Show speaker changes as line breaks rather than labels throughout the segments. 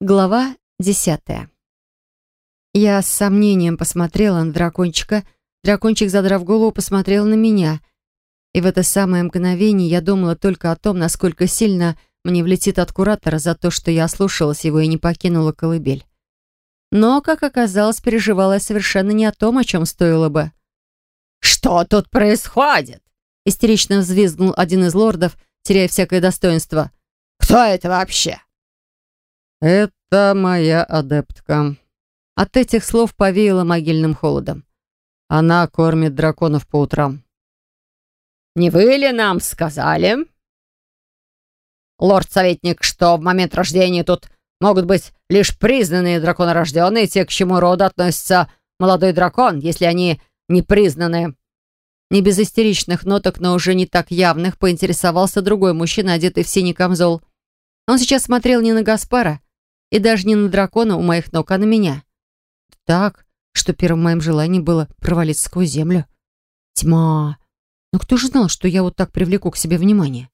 Глава десятая. Я с сомнением посмотрела на дракончика. Дракончик, задрав голову, посмотрел на меня. И в это самое мгновение я думала только о том, насколько сильно мне влетит от куратора за то, что я ослушалась его и не покинула колыбель. Но, как оказалось, переживала я совершенно не о том, о чем стоило бы.
«Что тут происходит?»
Истерично взвизгнул один из лордов, теряя всякое достоинство.
«Кто это вообще?»
«Это моя адептка».
От этих слов повеяло могильным холодом.
Она кормит драконов по утрам.
«Не вы ли нам сказали, лорд-советник, что в момент рождения тут могут быть лишь признанные драконорожденные, те, к чему роду относится молодой дракон, если они не признаны?»
Не без истеричных ноток, но уже не так явных, поинтересовался другой мужчина, одетый в синий камзол. Он сейчас смотрел не на Гаспара, и даже не на дракона у моих ног, а на меня. Так, что первым моим желанием было провалиться сквозь землю. Тьма. Но кто же знал, что я вот так привлеку к себе внимание?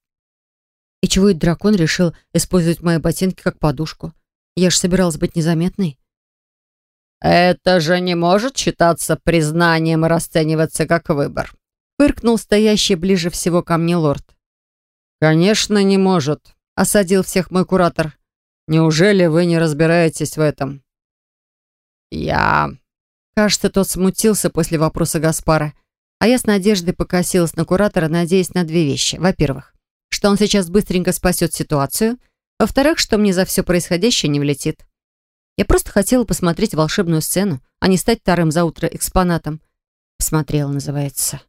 И чего этот дракон решил использовать мои ботинки как подушку? Я же собиралась быть незаметной.
«Это же не может считаться признанием и расцениваться как выбор»,
фыркнул стоящий ближе всего ко мне лорд.
«Конечно, не может», — осадил всех мой куратор. Неужели вы не разбираетесь в этом?»
«Я...»
Кажется, тот смутился после вопроса Гаспара, а я с надеждой покосилась на куратора, надеясь на две вещи. Во-первых, что он сейчас быстренько спасет ситуацию. Во-вторых, что мне за все происходящее не влетит. Я просто хотела посмотреть волшебную сцену, а не стать вторым за утро экспонатом. Посмотрела, называется.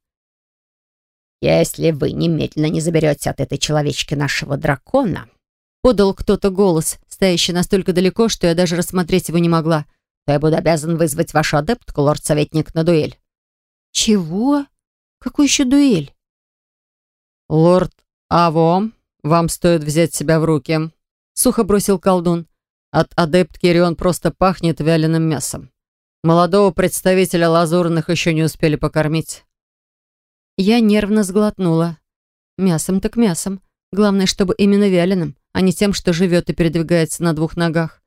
«Если вы немедленно не заберете от этой человечки нашего дракона,
Подал кто-то голос, стоящий настолько далеко, что я даже рассмотреть его не могла.
То я буду обязан вызвать вашу адептку, лорд-советник, на дуэль.
Чего? Какую еще дуэль?
Лорд Аво, вам стоит взять себя в руки. Сухо бросил колдун. От адептки Рион просто пахнет вяленым мясом. Молодого представителя лазурных еще не успели покормить.
Я нервно сглотнула. Мясом так мясом. Главное, чтобы именно вяленым а не тем, что живет и передвигается на двух ногах.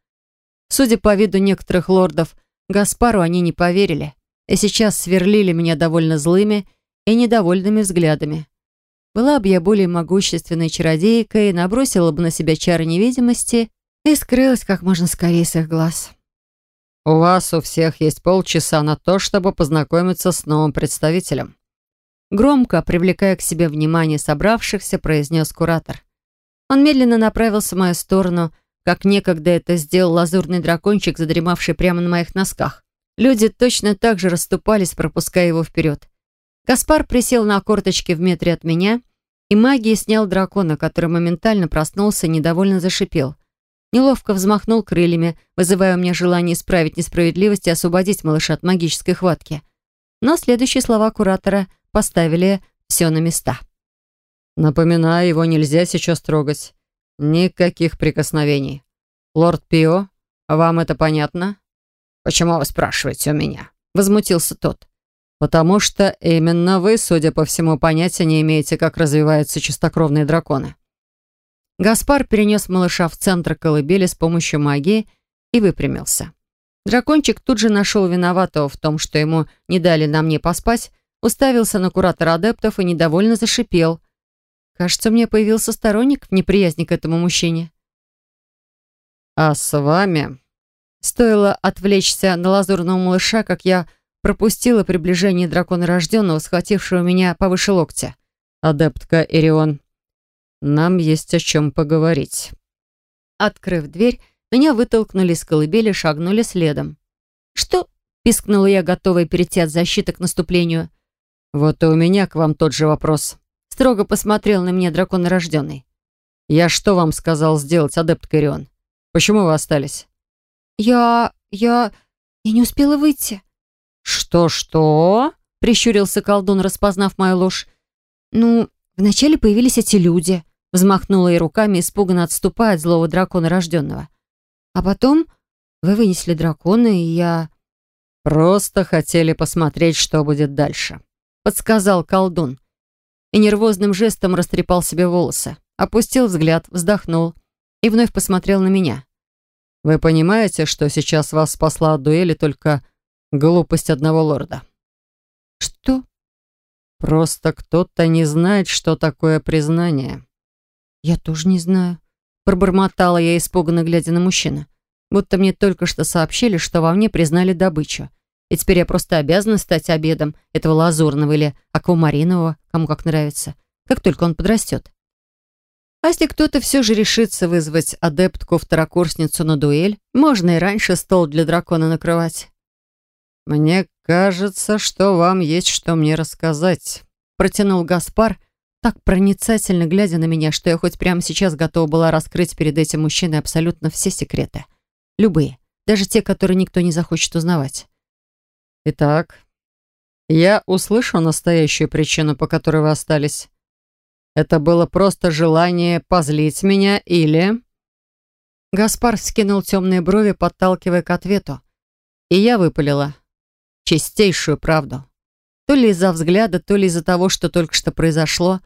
Судя по виду некоторых лордов, Гаспару они не поверили и сейчас сверлили меня довольно злыми и недовольными взглядами. Была бы я более могущественной чародейкой, набросила бы на себя чары невидимости и скрылась как можно скорее с их глаз.
«У вас у всех есть полчаса на то, чтобы познакомиться с новым представителем»,
Громко, привлекая к себе внимание собравшихся, произнес куратор. Он медленно направился в мою сторону, как некогда это сделал лазурный дракончик, задремавший прямо на моих носках. Люди точно так же расступались, пропуская его вперед. Каспар присел на корточки в метре от меня, и магией снял дракона, который моментально проснулся и недовольно зашипел. Неловко взмахнул крыльями, вызывая у меня желание исправить несправедливость и освободить малыша от магической хватки. Но следующие слова куратора поставили все на места.
Напоминаю, его нельзя сейчас трогать. Никаких прикосновений. Лорд Пио, вам это понятно?
Почему вы спрашиваете у меня?
Возмутился тот. Потому что именно вы, судя по всему, понятия не имеете, как развиваются чистокровные драконы.
Гаспар перенес малыша в центр колыбели с помощью магии и выпрямился. Дракончик тут же нашел виноватого в том, что ему не дали на мне поспать, уставился на куратора адептов и недовольно зашипел – Кажется, меня появился сторонник в неприязни к этому мужчине.
«А с вами...»
Стоило отвлечься на лазурного малыша, как я пропустила приближение дракона рожденного, схватившего меня повыше локтя.
«Адептка Ирион, нам есть о чем поговорить».
Открыв дверь, меня вытолкнули из колыбели, шагнули следом. «Что?» — пискнула я, готовая перейти от защиты к наступлению.
«Вот и у меня к вам тот же вопрос»,
Строго посмотрел на меня дракон рожденный.
«Я что вам сказал сделать, адепт Кэрион? Почему вы остались?»
«Я... я... я не успела выйти».
«Что-что?» — прищурился колдун, распознав мою ложь.
«Ну, вначале появились эти люди», — взмахнула ей руками, испуганно отступая от злого дракона рожденного. «А потом вы вынесли дракона, и я...»
«Просто хотели посмотреть, что будет дальше», — подсказал колдун
и нервозным жестом растрепал себе волосы. Опустил взгляд, вздохнул и вновь посмотрел на меня.
Вы понимаете, что сейчас вас спасла от дуэли только глупость одного лорда?
Что?
Просто кто-то не знает, что такое признание.
Я тоже не знаю. Пробормотала я, испуганно глядя на мужчину. Будто мне только что сообщили, что во мне признали добычу. И теперь я просто обязана стать обедом этого лазурного или аквамаринового, кому как нравится, как только он подрастет. А если кто-то все же решится вызвать адептку-второкурсницу на дуэль, можно и раньше стол для дракона накрывать.
«Мне кажется, что вам есть что мне рассказать», — протянул Гаспар, так проницательно глядя на меня, что я хоть прямо сейчас готова была раскрыть перед этим мужчиной абсолютно все секреты. Любые, даже те, которые никто не захочет узнавать. «Итак, я услышу настоящую причину, по которой вы остались. Это было просто желание позлить меня или...» Гаспар скинул темные брови, подталкивая к ответу. И я выпалила чистейшую правду. То ли из-за взгляда, то ли из-за того, что только что произошло.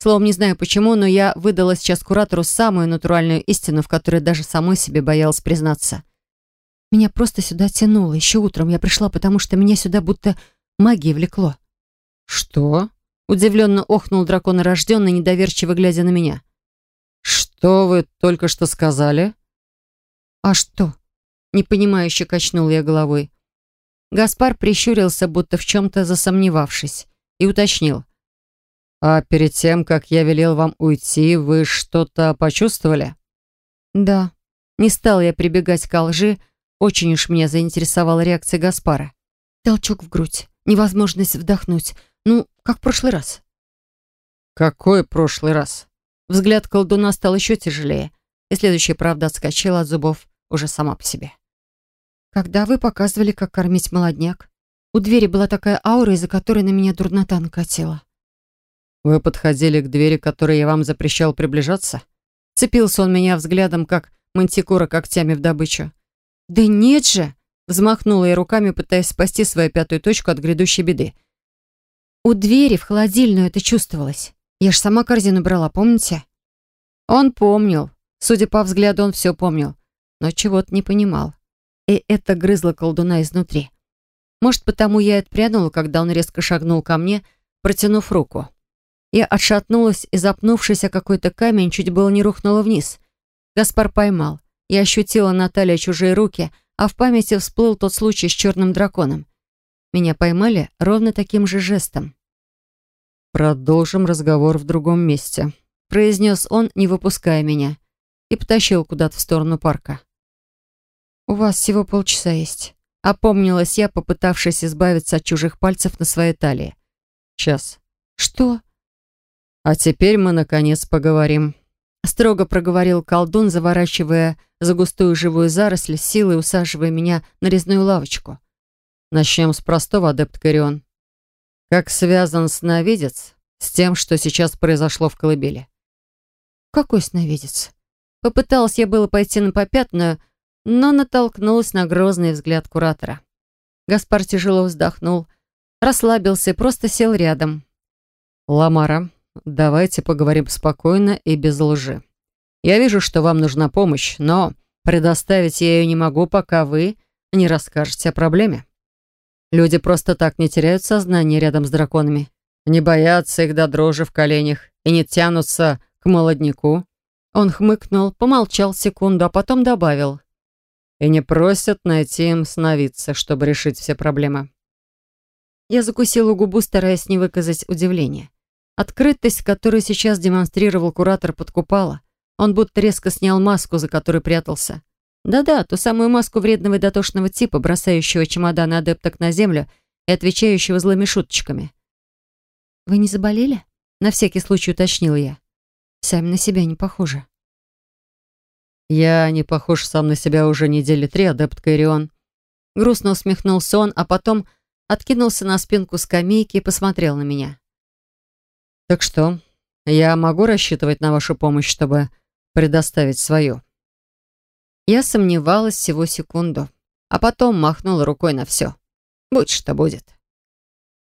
Словом, не знаю почему, но я выдала сейчас куратору самую натуральную истину, в которой даже самой себе боялась признаться. Меня просто сюда тянуло. Еще утром я пришла, потому что меня сюда будто магией влекло. «Что?»
— удивленно охнул дракон рожденный, недоверчиво глядя на меня.
«Что вы только что сказали?»
«А что?» — непонимающе качнул я головой. Гаспар прищурился, будто в чем-то засомневавшись, и уточнил.
«А перед тем, как я велел вам уйти, вы что-то почувствовали?»
«Да». Не стал я прибегать к лжи, очень уж меня заинтересовала реакция Гаспара. Толчок в грудь, невозможность вдохнуть. Ну, как в прошлый раз.
«Какой прошлый раз?»
Взгляд колдуна стал еще тяжелее, и следующая правда отскочила от зубов уже сама по себе. Когда вы показывали, как кормить молодняк, у двери была такая аура, из-за которой на меня дурнота накатила.
Вы подходили к двери, которой я вам запрещал приближаться?
Цепился он меня взглядом, как мантикора когтями в добычу. «Да нет же!» — взмахнула я руками, пытаясь спасти свою пятую точку от грядущей беды. «У двери в холодильную это чувствовалось. Я ж сама корзину брала, помните?» Он помнил. Судя по взгляду, он все помнил, но чего-то не понимал и это грызло колдуна изнутри. Может, потому я и отпрянула, когда он резко шагнул ко мне, протянув руку. Я отшатнулась и, запнувшись о какой-то камень, чуть было не рухнула вниз. Гаспар поймал. Я ощутила на талии чужие руки, а в памяти всплыл тот случай с черным драконом. Меня поймали ровно таким же жестом.
«Продолжим разговор в другом месте», — произнес он, не выпуская меня, и потащил куда-то в сторону парка.
«У вас всего полчаса есть». Опомнилась я, попытавшись избавиться от чужих пальцев на своей талии.
«Час».
«Что?»
«А теперь мы, наконец, поговорим».
Строго проговорил колдун, заворачивая за густую живую заросль, силой усаживая меня на резную лавочку.
Начнем с простого, адепт Карион. Как связан сновидец с тем, что сейчас произошло в колыбели?
Какой сновидец? Попыталась я было пойти на попятную, но натолкнулась на грозный взгляд куратора. Гаспар тяжело вздохнул, расслабился и просто сел рядом.
«Ламара, давайте поговорим спокойно и без лжи. Я вижу, что вам нужна помощь, но предоставить я ее не могу, пока вы не расскажете о проблеме. Люди просто так не теряют сознание рядом с драконами, не боятся их до дрожи в коленях и не тянутся к молодняку».
Он хмыкнул, помолчал секунду, а потом добавил
и не просят найти им сновидца, чтобы решить все проблемы.
Я закусила губу, стараясь не выказать удивления. Открытость, которую сейчас демонстрировал куратор, подкупала. Он будто резко снял маску, за которой прятался. Да-да, ту самую маску вредного и дотошного типа, бросающего чемоданы адепток на землю и отвечающего злыми шуточками. «Вы не заболели?» — на всякий случай уточнила я. «Сами на себя не похожи».
«Я не похож сам на себя уже недели три, адепт Кайрион».
Грустно усмехнулся он, а потом откинулся на спинку скамейки и посмотрел на меня.
«Так что, я могу рассчитывать на вашу помощь, чтобы предоставить свою?»
Я сомневалась всего секунду, а потом махнула рукой на все. Будь что будет.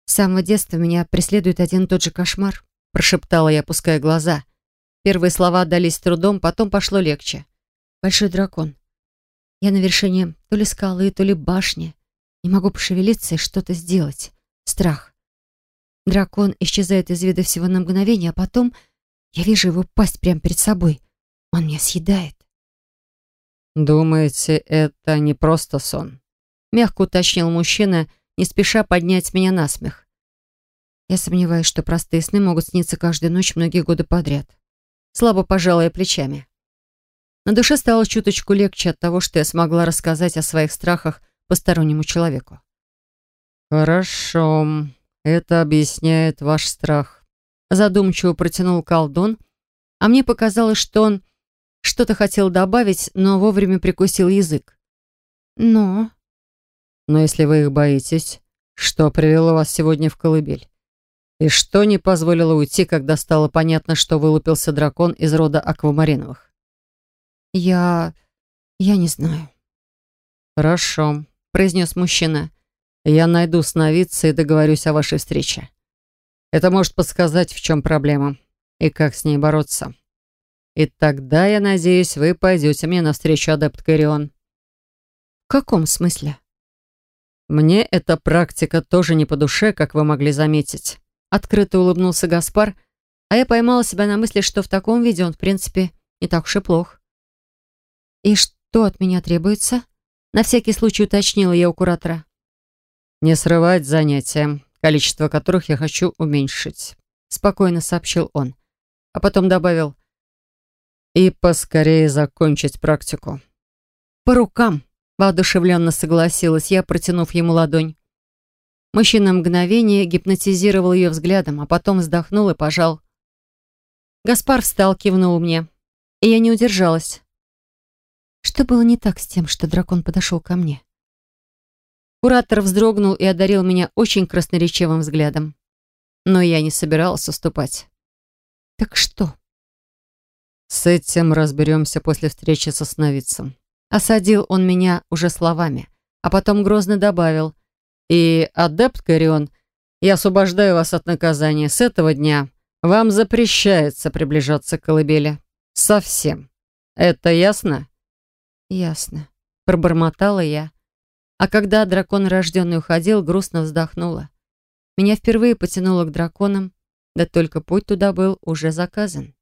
С самого детства меня преследует один и тот же кошмар, прошептала я, опуская глаза. Первые слова отдались трудом, потом пошло легче. Большой дракон. Я на вершине то ли скалы, то ли башни. Не могу пошевелиться и что-то сделать. Страх. Дракон исчезает из вида всего на мгновение, а потом я вижу его пасть прямо перед собой. Он меня съедает.
«Думаете, это не просто сон?» Мягко уточнил мужчина, не спеша поднять меня на смех.
Я сомневаюсь, что простые сны могут сниться каждую ночь многие годы подряд. Слабо пожалая плечами. На душе стало чуточку легче от того, что я смогла рассказать о своих страхах постороннему человеку.
«Хорошо, это объясняет ваш страх», — задумчиво протянул колдун, а мне показалось, что он что-то хотел добавить, но вовремя прикусил язык.
«Но...»
«Но если вы их боитесь, что привело вас сегодня в колыбель? И что не позволило уйти, когда стало понятно, что вылупился дракон из рода аквамариновых?»
«Я... я не знаю».
«Хорошо», — произнес мужчина. «Я найду сновидца и договорюсь о вашей встрече. Это может подсказать, в чем проблема и как с ней бороться. И тогда, я надеюсь, вы пойдете мне навстречу, адепт Кэрион».
«В каком смысле?»
«Мне эта практика тоже не по душе, как вы могли заметить». Открыто улыбнулся Гаспар, а я поймала себя на мысли, что в таком виде он, в принципе, не так уж и плох.
«И что от меня требуется?» На всякий случай уточнила я у куратора.
«Не срывать занятия, количество которых я хочу уменьшить», спокойно сообщил он. А потом добавил «И поскорее закончить практику».
«По рукам», воодушевленно согласилась я, протянув ему ладонь. Мужчина мгновение гипнотизировал ее взглядом, а потом вздохнул и пожал. Гаспар встал, кивнул мне, и я не удержалась. Что было не так с тем, что дракон подошел ко мне? Куратор вздрогнул и одарил меня очень красноречивым взглядом. Но я не собиралась уступать. Так что?
С этим разберемся после встречи со сновидцем.
Осадил он меня уже словами, а потом грозно добавил.
И, адепт Карион, я освобождаю вас от наказания. С этого дня вам запрещается приближаться к колыбели. Совсем. Это ясно?
«Ясно», — пробормотала я. А когда дракон рожденный уходил, грустно вздохнула. Меня впервые потянуло к драконам, да только путь туда был уже заказан.